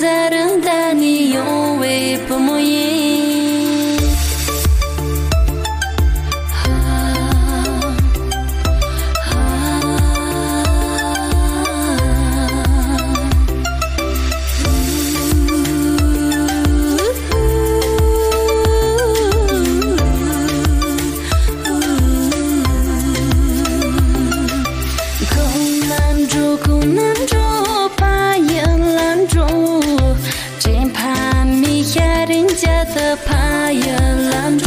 在等待你有为不梦影。啊啊。呜呜呜呜呜。困难中困难。的怕也拦住